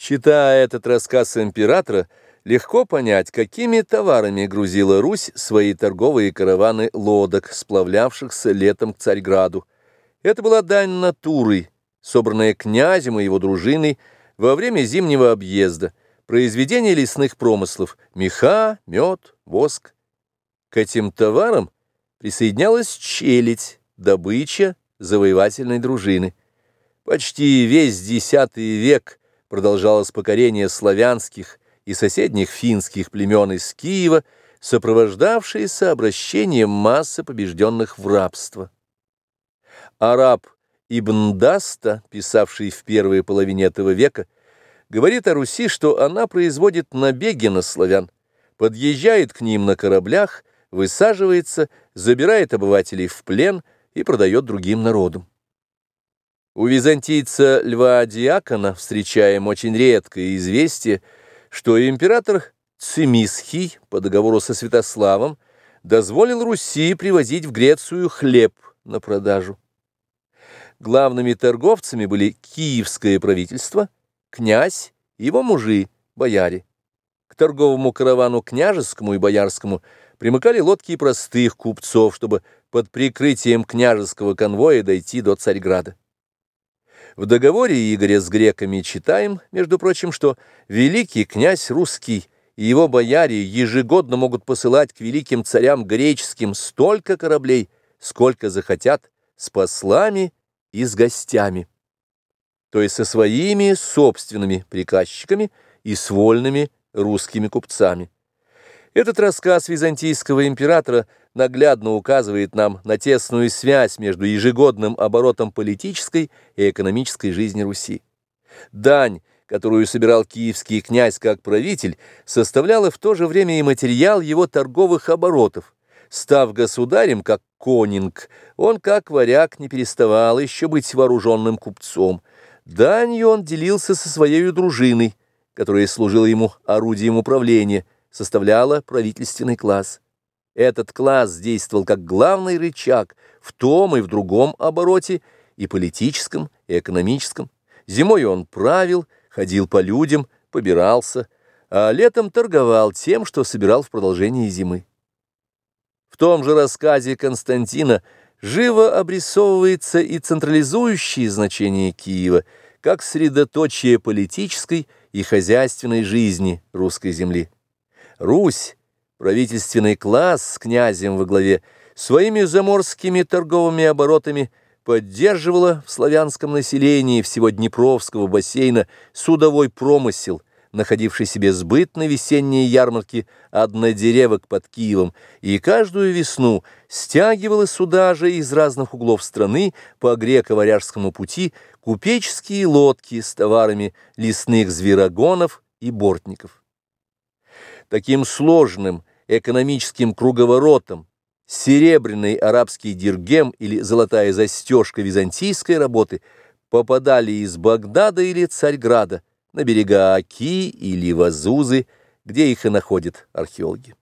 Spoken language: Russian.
Читая этот рассказ императора, легко понять, какими товарами грузила Русь свои торговые караваны лодок, сплавлявшихся летом к Царьграду. Это была дань натуры, собранная князем и его дружиной во время зимнего объезда, произведение лесных промыслов, меха, мед, воск. К этим товарам присоединялась челядь, добыча завоевательной дружины. Почти весь X век продолжалось покорение славянских и соседних финских племен из Киева, сопровождавшееся обращением массы побежденных в рабство. Араб Ибн Даста, писавший в первой половине этого века, говорит о Руси, что она производит набеги на славян, подъезжает к ним на кораблях, высаживается, забирает обывателей в плен и продает другим народам. У византийца Льва Диакона встречаем очень редкое известие, что император Цимисхий по договору со Святославом дозволил Руси привозить в Грецию хлеб на продажу. Главными торговцами были киевское правительство, князь и его мужи, бояре. К торговому каравану княжескому и боярскому примыкали лодки простых купцов, чтобы под прикрытием княжеского конвоя дойти до Царьграда. В договоре Игоря с греками читаем, между прочим, что великий князь русский и его бояре ежегодно могут посылать к великим царям греческим столько кораблей, сколько захотят, с послами и с гостями, то есть со своими собственными приказчиками и с вольными русскими купцами. Этот рассказ византийского императора наглядно указывает нам на тесную связь между ежегодным оборотом политической и экономической жизни Руси. Дань, которую собирал киевский князь как правитель, составляла в то же время и материал его торговых оборотов. Став государем, как конинг, он, как варяг, не переставал еще быть вооруженным купцом. Данью он делился со своей дружиной, которая служила ему орудием управления, составляла правительственный класс. Этот класс действовал как главный рычаг в том и в другом обороте, и политическом, и экономическом. Зимой он правил, ходил по людям, побирался, а летом торговал тем, что собирал в продолжении зимы. В том же рассказе Константина живо обрисовывается и централизующее значение Киева как средоточие политической и хозяйственной жизни русской земли. Русь, правительственный класс с князем во главе, своими заморскими торговыми оборотами поддерживала в славянском населении всего Днепровского бассейна судовой промысел, находивший себе сбыт на весенние ярмарки однодеревок под Киевом, и каждую весну стягивала сюда же из разных углов страны по греко-варяжскому пути купеческие лодки с товарами лесных зверогонов и бортников. Таким сложным экономическим круговоротом серебряный арабский диргем или золотая застежка византийской работы попадали из Багдада или Царьграда на берега Аки или Вазузы, где их и находят археологи.